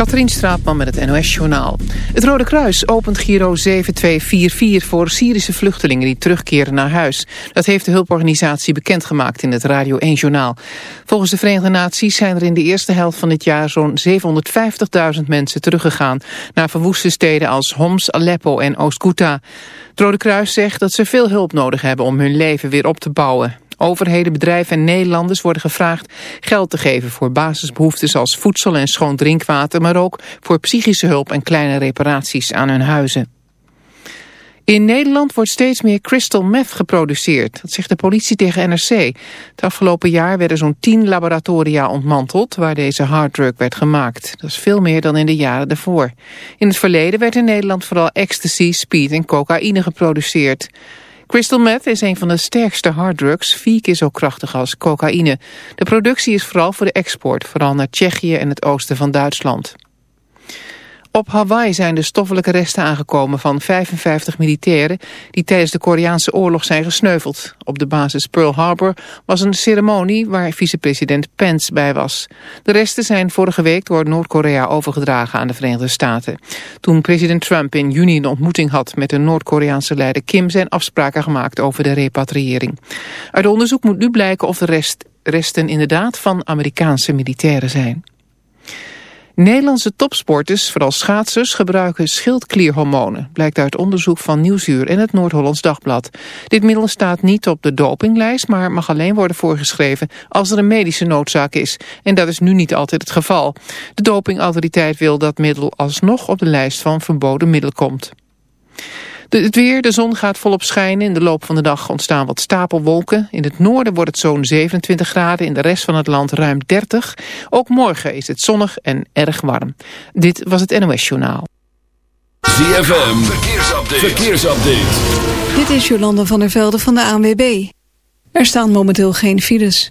Katrien Straatman met het NOS-journaal. Het Rode Kruis opent Giro 7244 voor Syrische vluchtelingen die terugkeren naar huis. Dat heeft de hulporganisatie bekendgemaakt in het Radio 1-journaal. Volgens de Verenigde Naties zijn er in de eerste helft van dit jaar zo'n 750.000 mensen teruggegaan naar verwoeste steden als Homs, Aleppo en Oost-Ghouta. Het Rode Kruis zegt dat ze veel hulp nodig hebben om hun leven weer op te bouwen. Overheden, bedrijven en Nederlanders worden gevraagd geld te geven voor basisbehoeften zoals voedsel en schoon drinkwater, maar ook voor psychische hulp en kleine reparaties aan hun huizen. In Nederland wordt steeds meer crystal meth geproduceerd. Dat zegt de politie tegen NRC. Het afgelopen jaar werden zo'n 10 laboratoria ontmanteld... waar deze harddrug werd gemaakt. Dat is veel meer dan in de jaren daarvoor. In het verleden werd in Nederland vooral ecstasy, speed en cocaïne geproduceerd. Crystal meth is een van de sterkste harddrugs, vier keer zo krachtig als cocaïne. De productie is vooral voor de export, vooral naar Tsjechië en het oosten van Duitsland. Op Hawaii zijn de stoffelijke resten aangekomen van 55 militairen die tijdens de Koreaanse oorlog zijn gesneuveld. Op de basis Pearl Harbor was een ceremonie waar vicepresident Pence bij was. De resten zijn vorige week door Noord-Korea overgedragen aan de Verenigde Staten. Toen president Trump in juni een ontmoeting had met de Noord-Koreaanse leider Kim zijn afspraken gemaakt over de repatriëring. Uit onderzoek moet nu blijken of de rest, resten inderdaad van Amerikaanse militairen zijn. Nederlandse topsporters, vooral schaatsers, gebruiken schildklierhormonen. Blijkt uit onderzoek van Nieuwsuur en het Noord-Hollands Dagblad. Dit middel staat niet op de dopinglijst, maar mag alleen worden voorgeschreven als er een medische noodzaak is. En dat is nu niet altijd het geval. De dopingautoriteit wil dat middel alsnog op de lijst van verboden middel komt. De, het weer, de zon gaat volop schijnen. In de loop van de dag ontstaan wat stapelwolken. In het noorden wordt het zo'n 27 graden. In de rest van het land ruim 30. Ook morgen is het zonnig en erg warm. Dit was het NOS Journaal. ZFM, verkeersupdate. verkeersupdate. Dit is Jolanda van der Velde van de ANWB. Er staan momenteel geen files.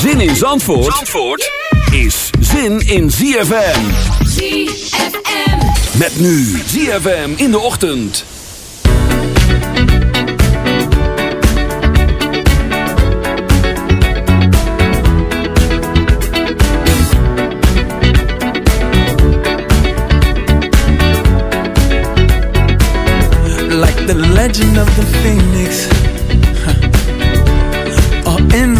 Zin in Zandvoort, Zandvoort is zin in ZFM. ZFM. Met nu ZFM in de ochtend. Like the legend of the phoenix.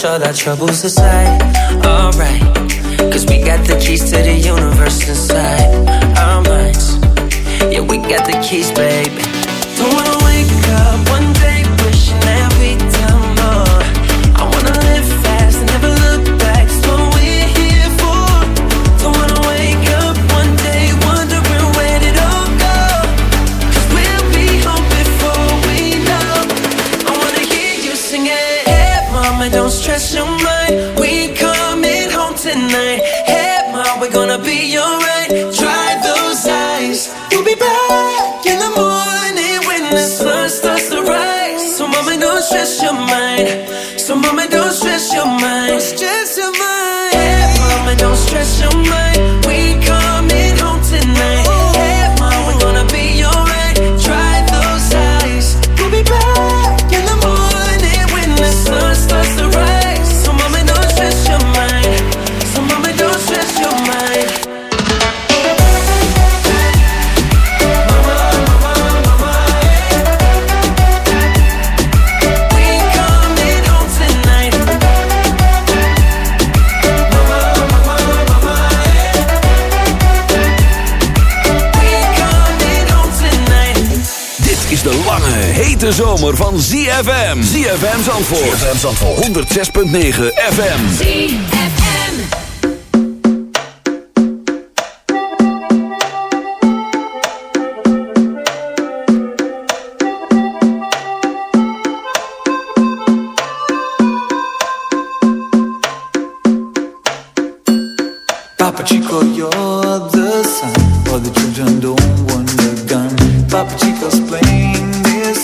push all our troubles aside. Alright, cause we got the keys to the universe inside our minds. Yeah, we got the keys, baby. Don't wanna wake up one zomer van ZFM. ZFM Zandvoort. ZFM Zandvoort. 106.9 FM. ZFM. Papa Chico, you're the sun, but the children don't want the gun. Papa Chico's playing.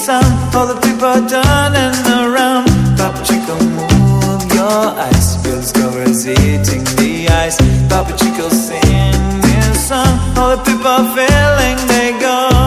sound for the people turning around. Papa Chico, move your eyes. You'll discover it's eating the ice. Papa Chico, sing this song. All the people feeling they go.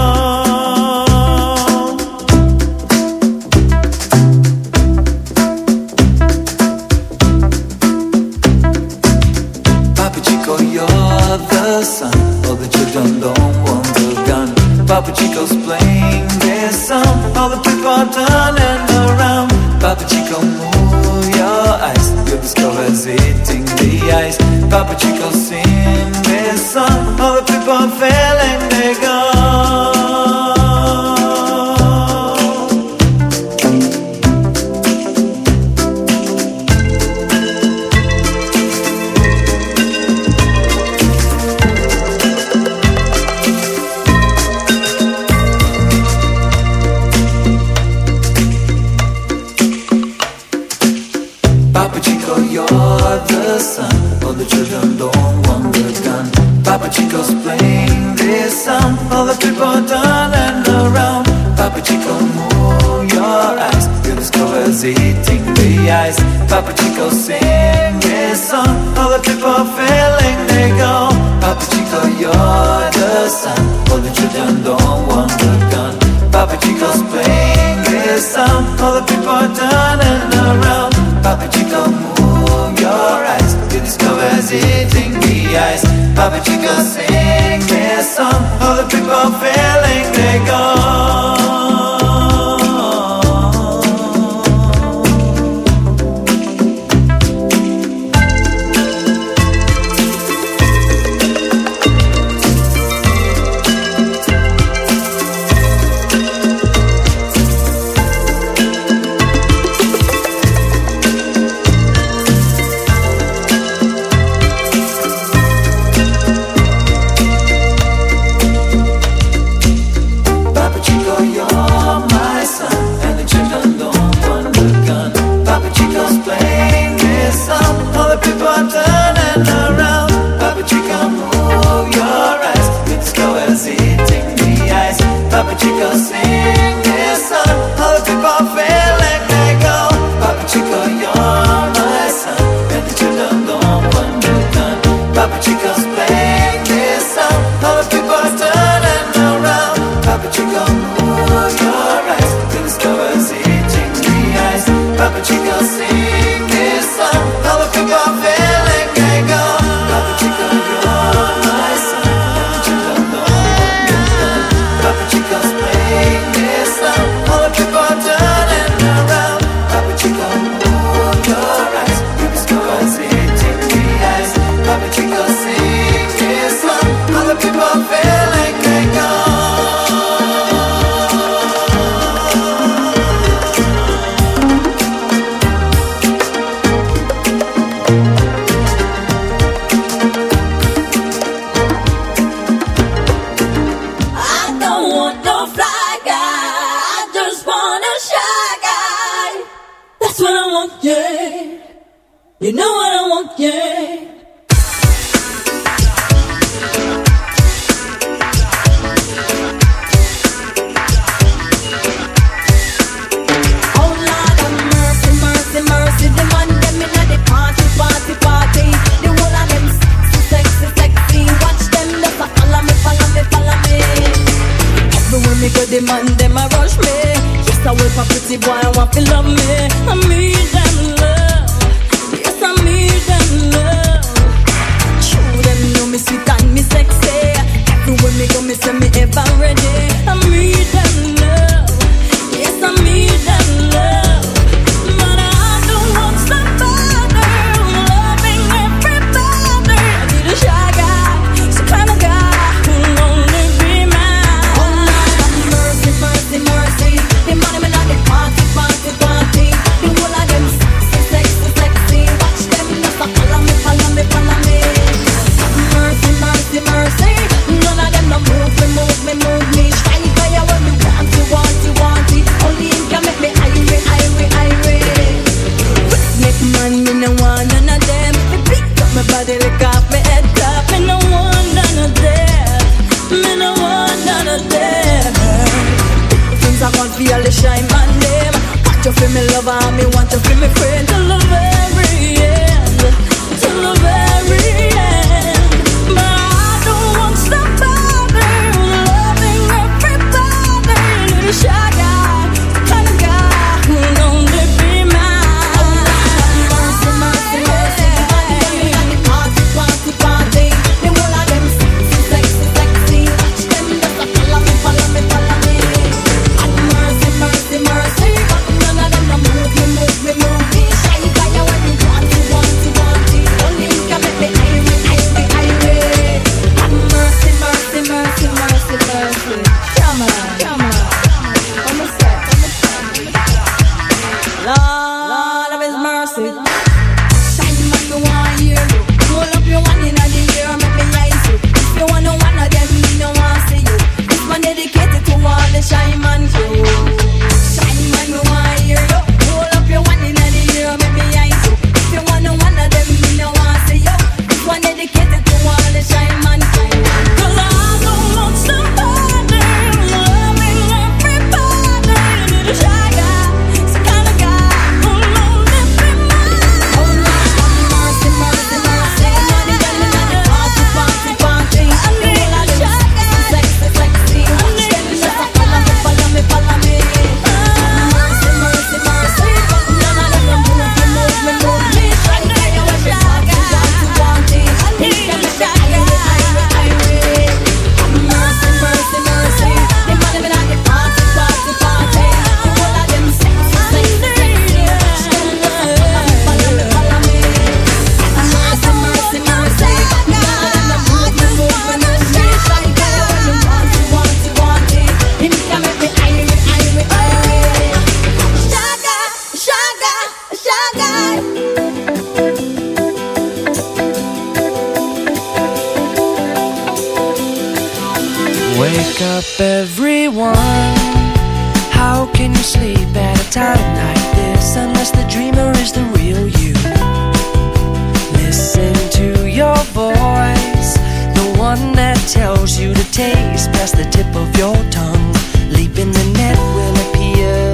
no tongue. Leap in the net will appear.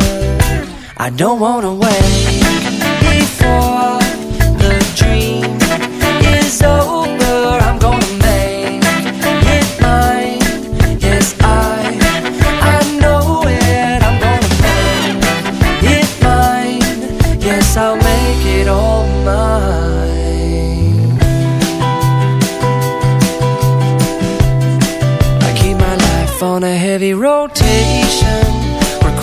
I don't wanna wait before the dream is over.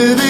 to the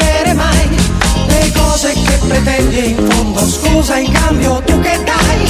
cose che pretendi in fondo. Scusa in cambio tu che dai?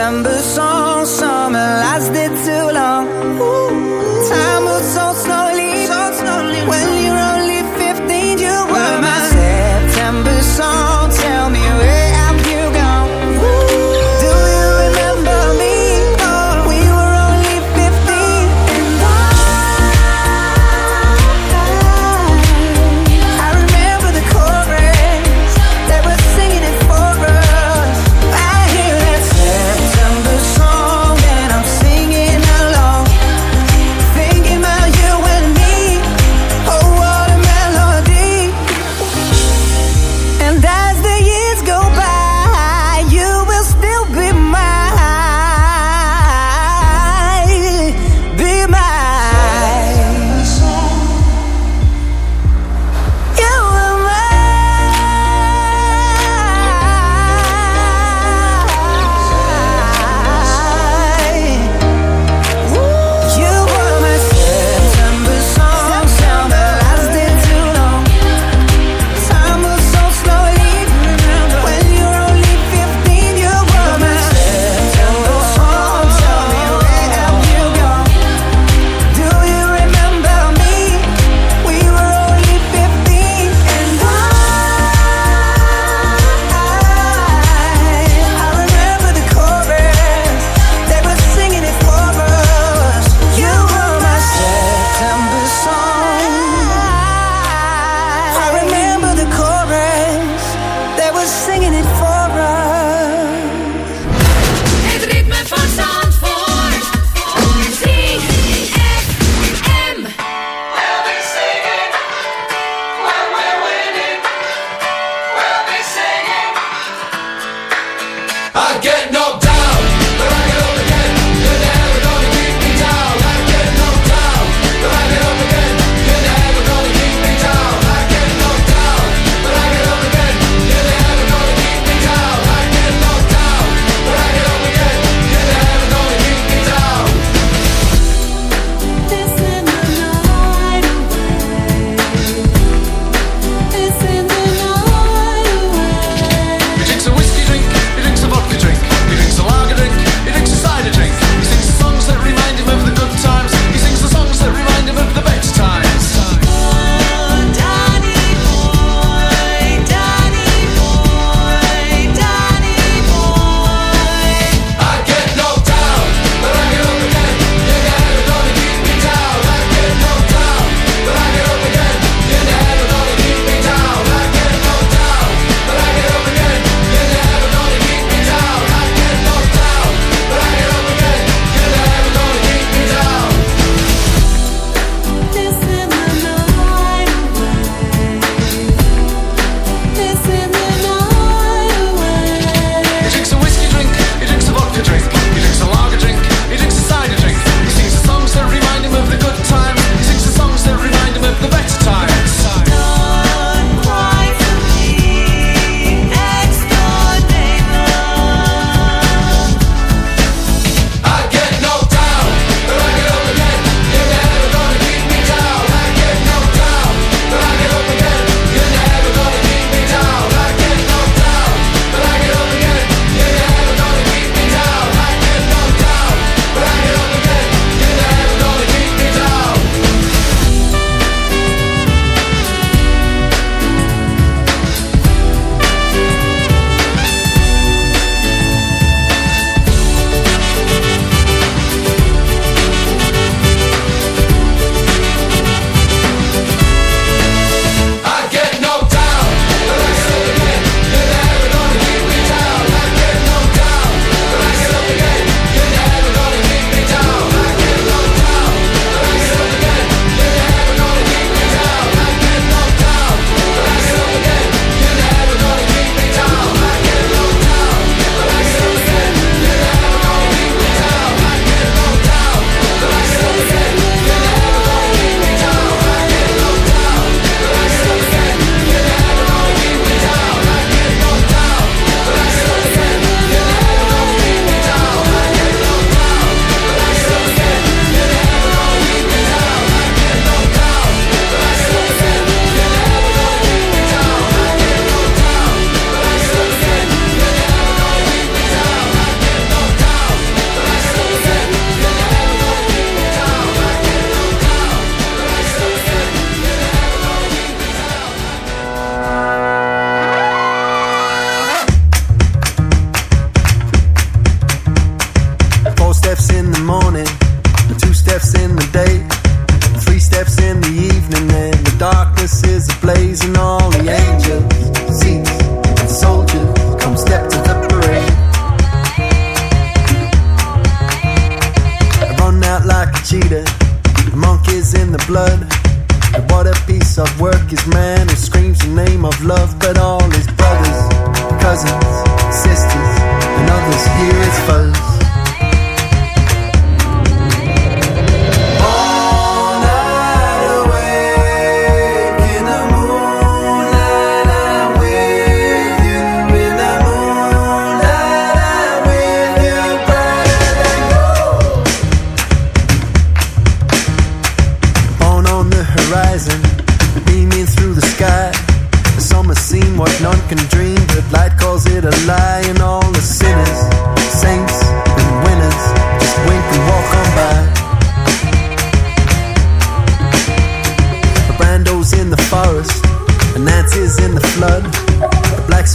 December song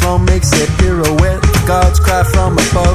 song makes it pirouette. Gods cry from above.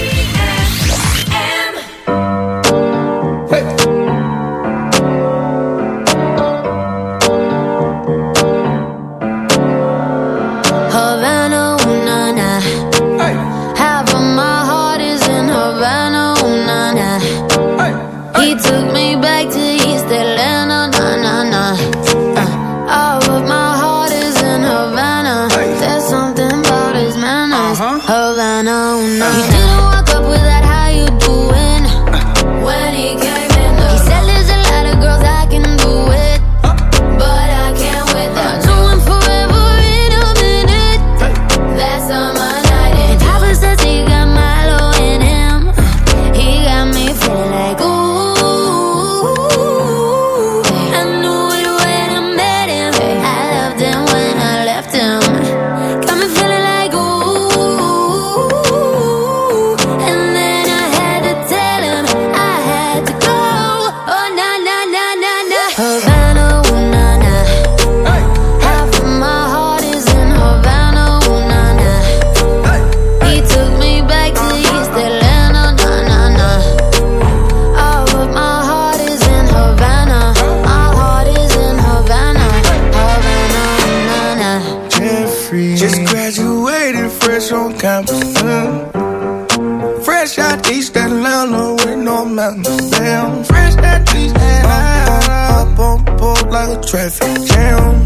was traffic jam.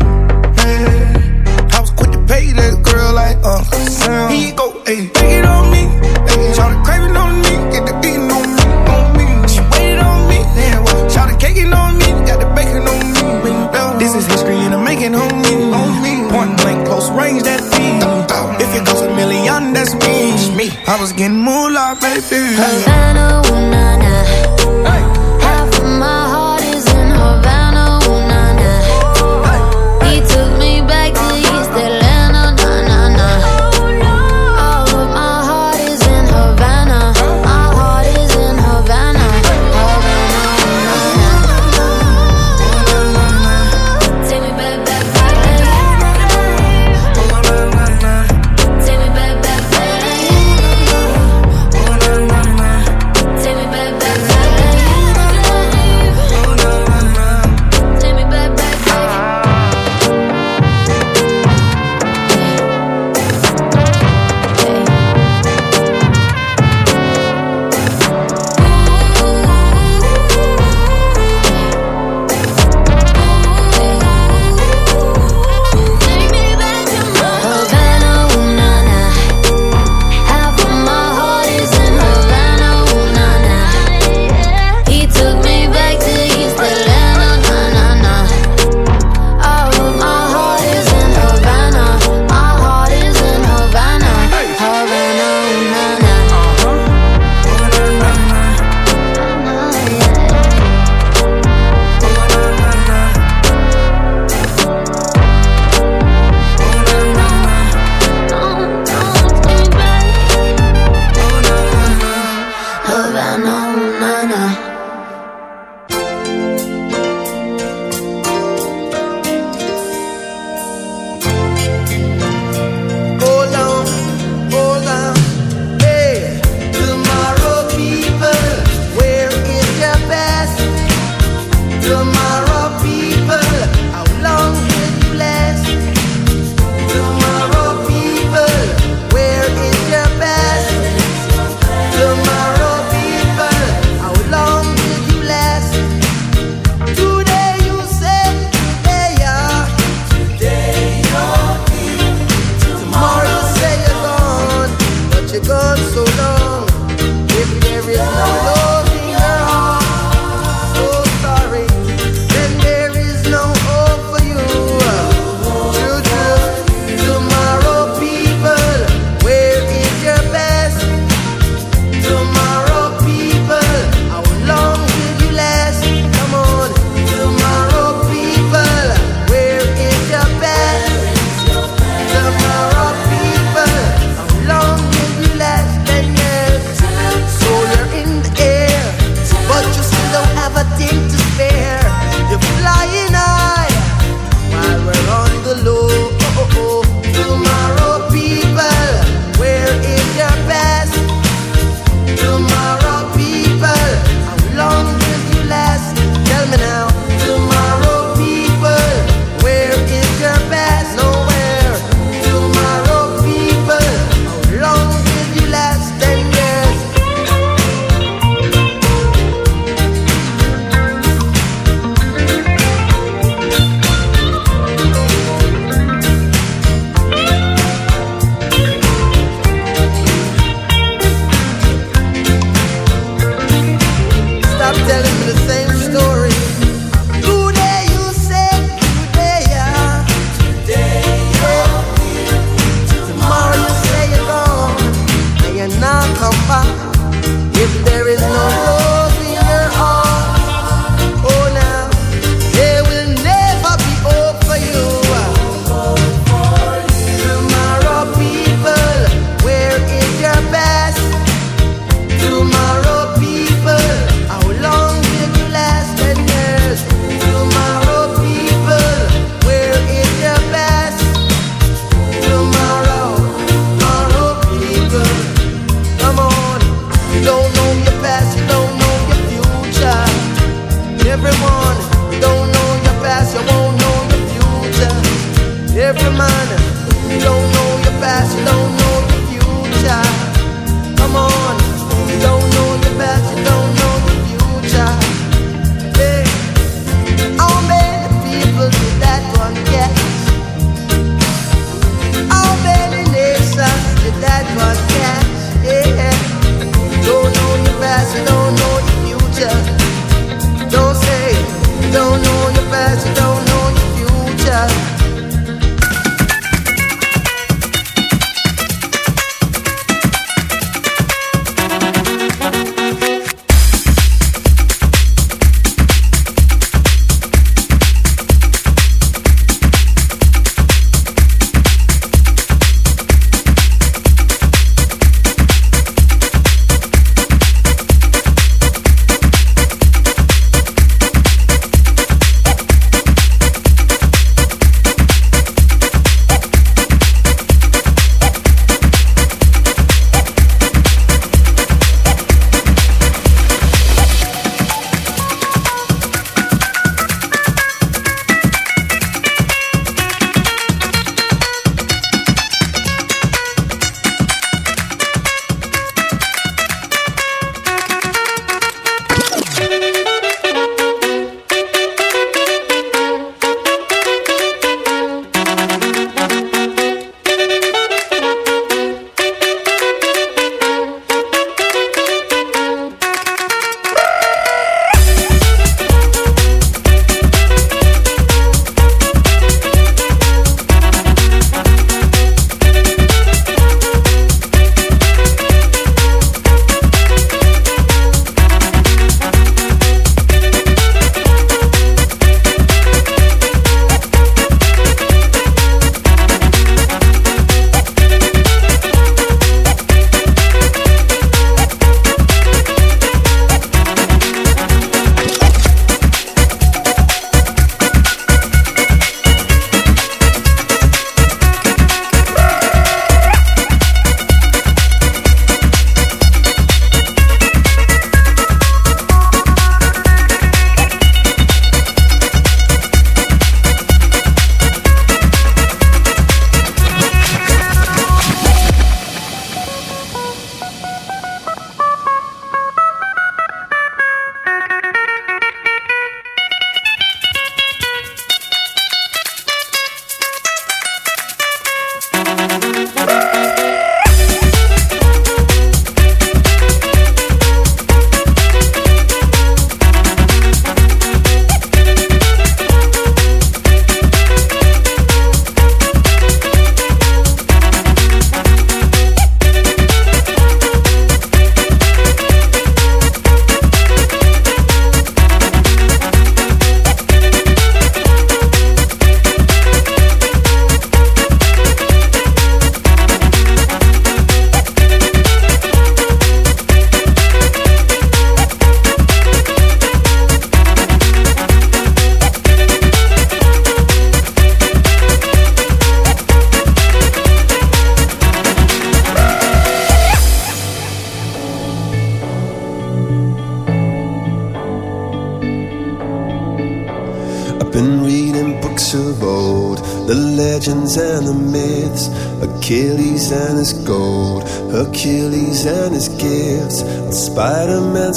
Man, I was quick to pay that girl like Uncle Sam. He go, ayy, take it on me. Ayy, try to crave it on me. Get the beating on me, on me. She waited on me. Then what? Try to cake it on me. Got the bacon on me. This is history and I'm making on me. On me. Point blank, close range, that thing. If it goes a million, that's me. me. I was getting moolah, baby.